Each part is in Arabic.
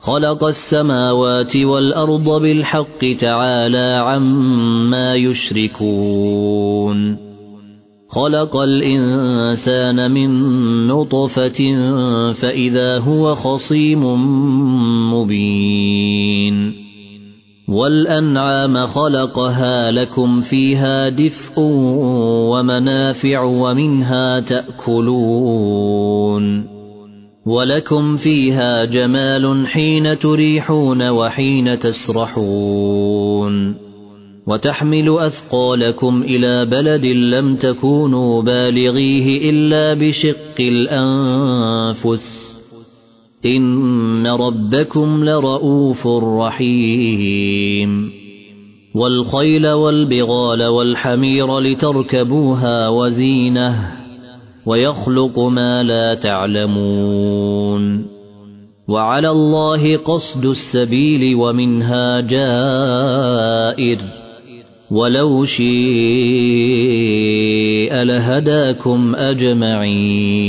خلق السماوات والأرض بالحق تعالى عما يشركون. خلق الإنسان من نطفة فإذا هو خصيم مبين. والأنعام خلقها لكم فيها دفء ومنافع ومنها تأكلون. ولكم فيها جمال حين تريحون وحين تسرحون. وتحمل أثقالكم إلى بلد لم تكونوا بالغيه إلا بشق الأنفس. إن ربكم لرءوف رحيم. والخيل والبغال والحمير لتركبوها وزينة. ويخلق ما لا تعلمون وعلى الله قصد السبيل ومنها جائر ولو شيء لهداكم أجمعين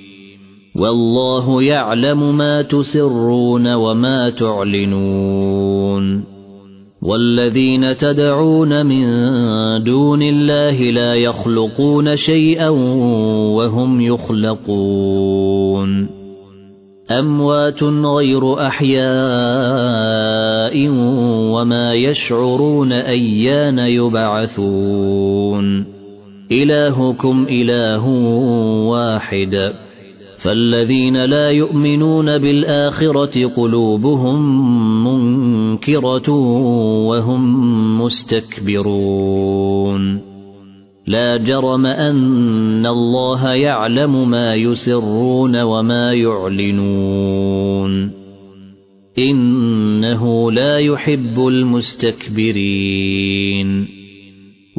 والله يعلم ما تسرون وما تعلنون. والذين تدعون من دون الله لا يخلقون شيئا وهم يخلقون. أموات غير أحياء وما يشعرون أيان يبعثون. إلهكم إله واحد. فالذين لا يؤمنون بالآخرة قلوبهم منكرة وهم مستكبرون لا جرم أن الله يعلم ما يسرون وما يعلنون إنه لا يحب المستكبرين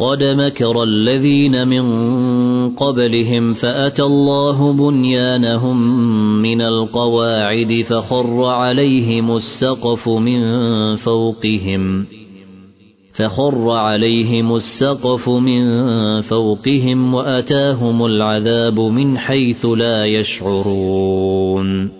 قد مكر الذين من قبلهم فأتى الله بنيانهم من القواعد فخر عليهم السقف من فوقهم فخر عليهم السقف من فوقهم وأتاهم العذاب من حيث لا يشعرون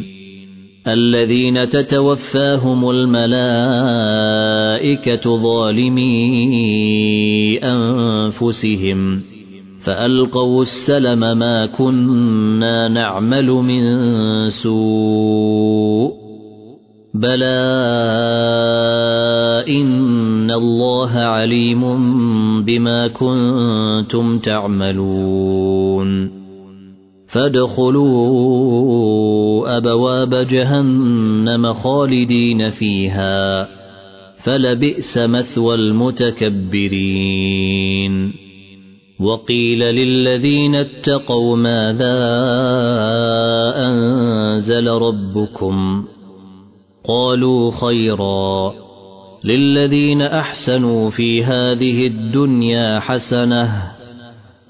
الذين تتوفاهم الملائكة ظالمي أنفسهم فألقوا السلم ما كنا نعمل من سوء بلى إن الله عليم بما كنتم تعملون. فادخلوا أبواب جهنم خالدين فيها فلبئس مثوى المتكبرين. وقيل للذين اتقوا ماذا أنزل ربكم؟ قالوا خيرا. للذين أحسنوا في هذه الدنيا حسنة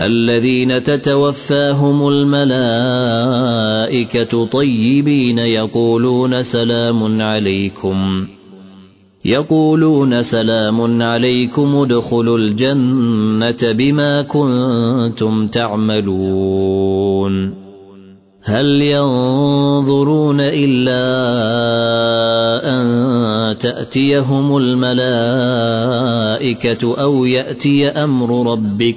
الذين تتوفاهم الملائكة طيبين يقولون سلام عليكم. يقولون سلام عليكم ادخلوا الجنة بما كنتم تعملون. هل ينظرون إلا أن تأتيهم الملائكة أو يأتي أمر ربك؟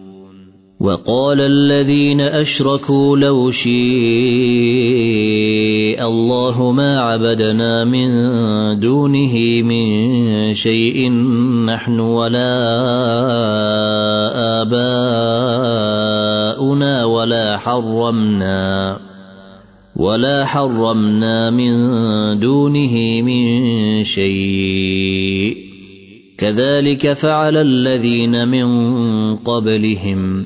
وقال الذين أشركوا لو شيء الله ما عبدنا من دونه من شيء نحن ولا آباؤنا ولا حرمنا ولا حرمنا من دونه من شيء كذلك فعل الذين من قبلهم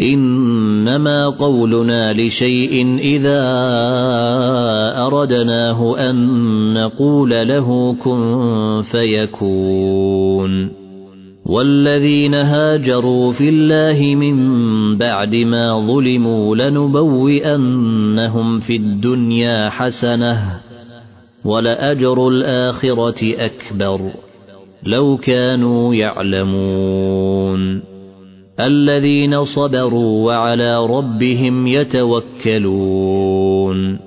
إنما قولنا لشيء إذا أردناه أن نقول له كن فيكون. والذين هاجروا في الله من بعد ما ظلموا لنبوئنهم في الدنيا حسنة ولأجر الآخرة أكبر. لو كانوا يعلمون. الذين صبروا وعلى ربهم يتوكلون.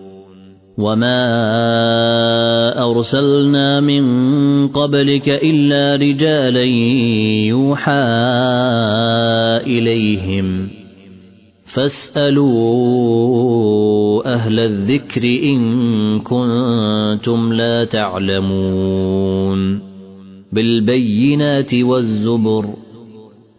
وما أرسلنا من قبلك إلا رجالا يوحى إليهم. فاسألوا أهل الذكر إن كنتم لا تعلمون. بالبينات والزبر.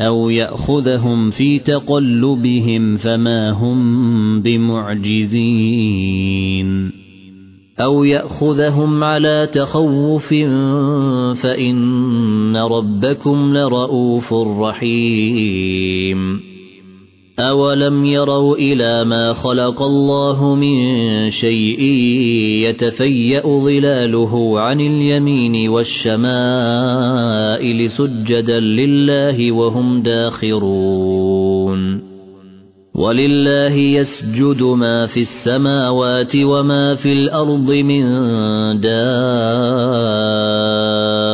أو يأخذهم في تقلبهم فما هم بمعجزين. أو يأخذهم على تخوف فإن ربكم لرءوف رحيم. أولم يروا إلى ما خلق الله من شيء يتفيا ظلاله عن اليمين والشمائل سجدا لله وهم داخرون ولله يسجد ما في السماوات وما في الأرض من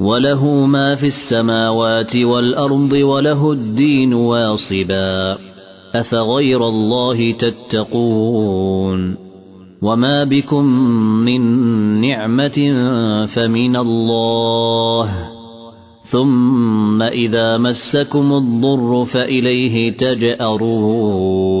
وله ما في السماوات والأرض وله الدين واصبا أفغير الله تتقون وما بكم من نعمة فمن الله ثم إذا مسكم الضر فإليه تجأرون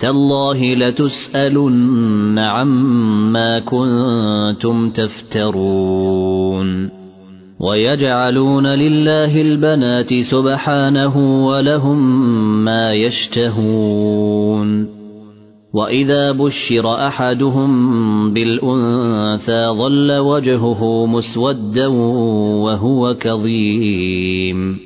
تالله لتسألن عما كنتم تفترون. ويجعلون لله البنات سبحانه ولهم ما يشتهون. وإذا بشر أحدهم بالأنثى ظل وجهه مسودا وهو كظيم.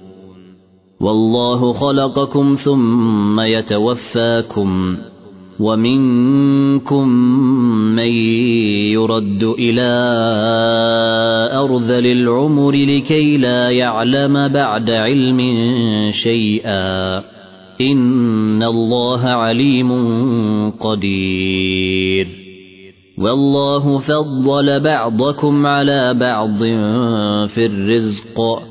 والله خلقكم ثم يتوفاكم ومنكم من يرد إلى أرذل العمر لكي لا يعلم بعد علم شيئا إن الله عليم قدير والله فضل بعضكم على بعض في الرزق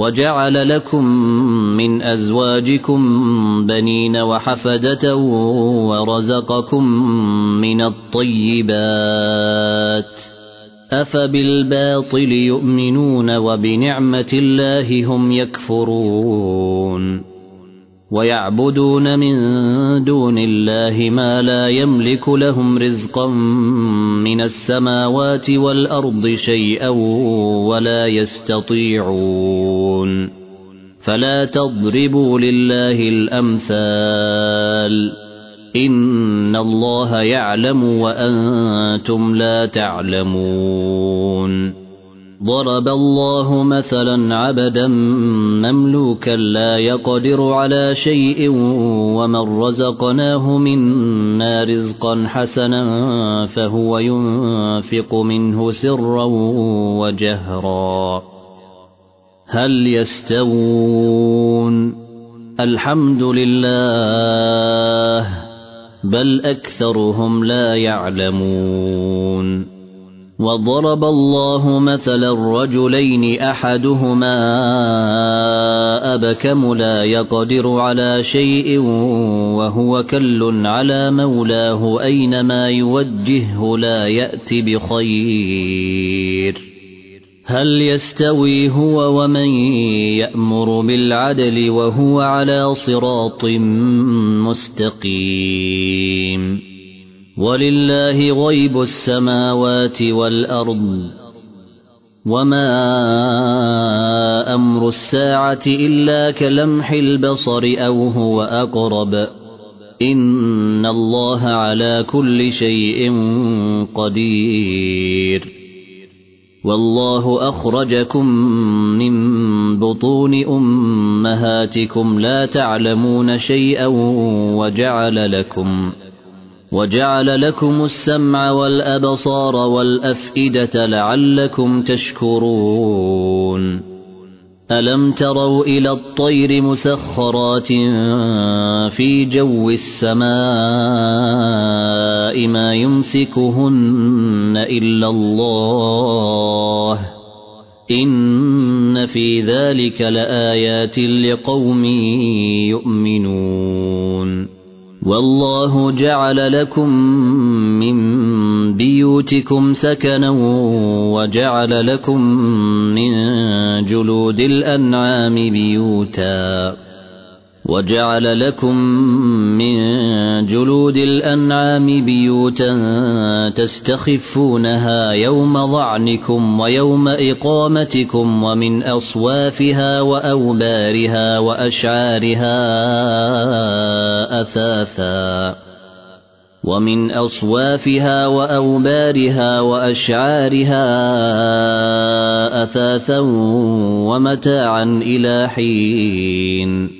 وجعل لكم من أزواجكم بنين وحفدة ورزقكم من الطيبات أفبالباطل يؤمنون وبنعمة الله هم يكفرون ويعبدون من دون الله ما لا يملك لهم رزقا من السماوات والأرض شيئا ولا يستطيعون. فلا تضربوا لله الأمثال. إن الله يعلم وأنتم لا تعلمون. ضرب الله مثلا عبدا مملوكا لا يقدر على شيء ومن رزقناه منا رزقا حسنا فهو ينفق منه سرا وجهرا. هل يستوون؟ الحمد لله بل أكثرهم لا يعلمون. وضرب الله مثلا رجلين أحدهما أبكم لا يقدر على شيء وهو كل على مولاه أينما يوجهه لا يات بخير. هل يستوي هو ومن يأمر بالعدل وهو على صراط مستقيم؟ ولله غيب السماوات والأرض وما أمر الساعة إلا كلمح البصر أو هو أقرب إن الله على كل شيء قدير والله أخرجكم من بطون أمهاتكم لا تعلمون شيئا وجعل لكم وجعل لكم السمع والأبصار والأفئدة لعلكم تشكرون. ألم تروا إلى الطير مسخرات في جو السماء ما يمسكهن إلا الله؟ إن في ذلك لآيات لقوم يؤمنون. والله جعل لكم من بيوتكم سكنا وجعل لكم من جلود الأنعام بيوتا. وجعل لكم من جلود الأنعام بيوتا تستخفونها يوم ظعنكم ويوم إقامتكم ومن أصوافها وأوبارها وأشعارها أثاثا ومن أصوافها وأوبارها وأشعارها أثاثا ومتاعا إلى حين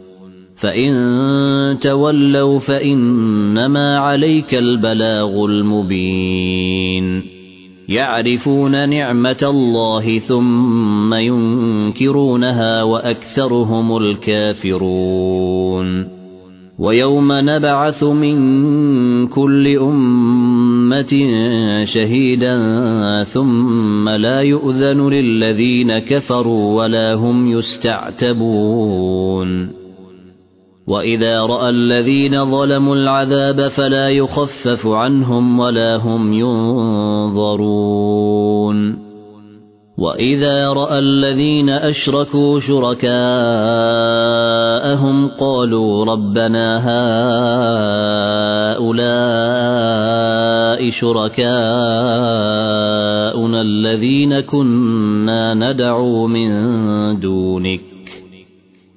فإن تولوا فإنما عليك البلاغ المبين. يعرفون نعمة الله ثم ينكرونها وأكثرهم الكافرون. ويوم نبعث من كل أمة شهيدا ثم لا يؤذن للذين كفروا ولا هم يستعتبون. وإذا رأى الذين ظلموا العذاب فلا يخفف عنهم ولا هم ينظرون. وإذا رأى الذين أشركوا شركاءهم قالوا ربنا هؤلاء شركاءنا الذين كنا ندعو من دونك.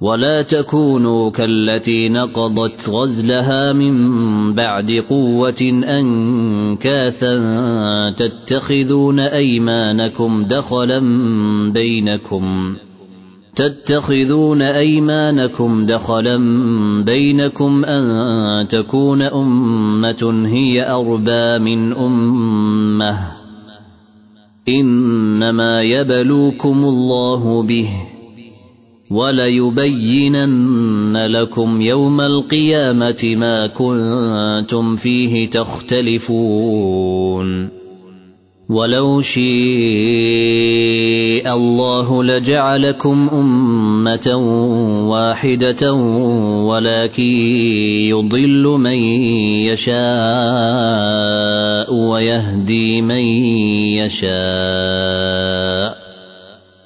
ولا تكونوا كالتي نقضت غزلها من بعد قوة أنكاثا تتخذون أيمانكم دخلا بينكم تتخذون أيمانكم دخلا بينكم أن تكون أمة هي أربى من أمة إنما يبلوكم الله به وليبينن لكم يوم القيامة ما كنتم فيه تختلفون. ولو شيء الله لجعلكم أمة واحدة ولكن يضل من يشاء ويهدي من يشاء.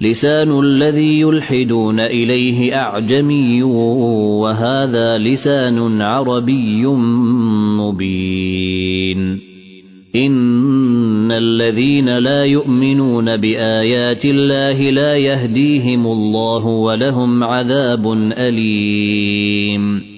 لسان الذي يلحدون إليه أعجمي وهذا لسان عربي مبين. إن الذين لا يؤمنون بآيات الله لا يهديهم الله ولهم عذاب أليم.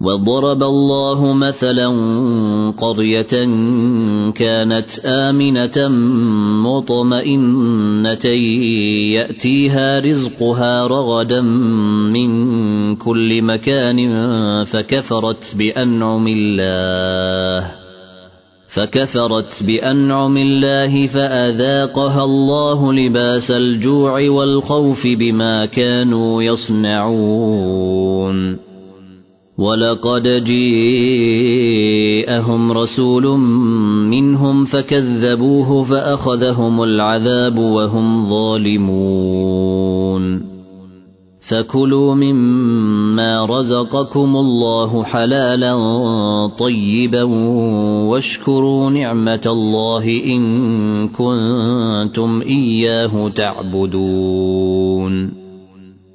وضرب الله مثلا قريه كانت امنه مطمئنه ياتيها رزقها رغدا من كل مكان فكفرت بانعم الله فكفرت بانعم الله فاذاقها الله لباس الجوع والخوف بما كانوا يصنعون ولقد جيءهم رسول منهم فكذبوه فأخذهم العذاب وهم ظالمون. فكلوا مما رزقكم الله حلالا طيبا واشكروا نعمة الله إن كنتم إياه تعبدون.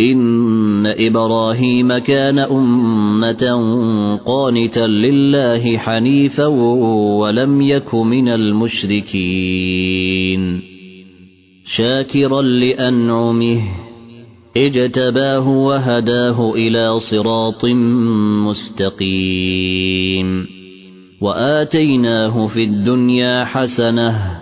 ان إبراهيم كان امه قانتا لله حنيفا ولم يك من المشركين شاكرا لانعمه اجتباه وهداه إلى صراط مستقيم واتيناه في الدنيا حسنه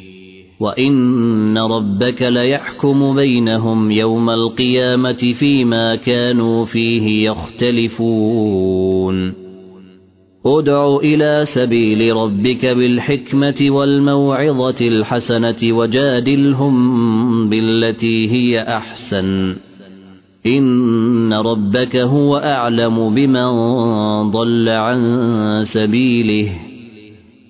وان ربك ليحكم بينهم يوم القيامه فيما كانوا فيه يختلفون ادع إلى سبيل ربك بالحكمه والموعظه الحسنه وجادلهم بالتي هي احسن ان ربك هو اعلم بمن ضل عن سبيله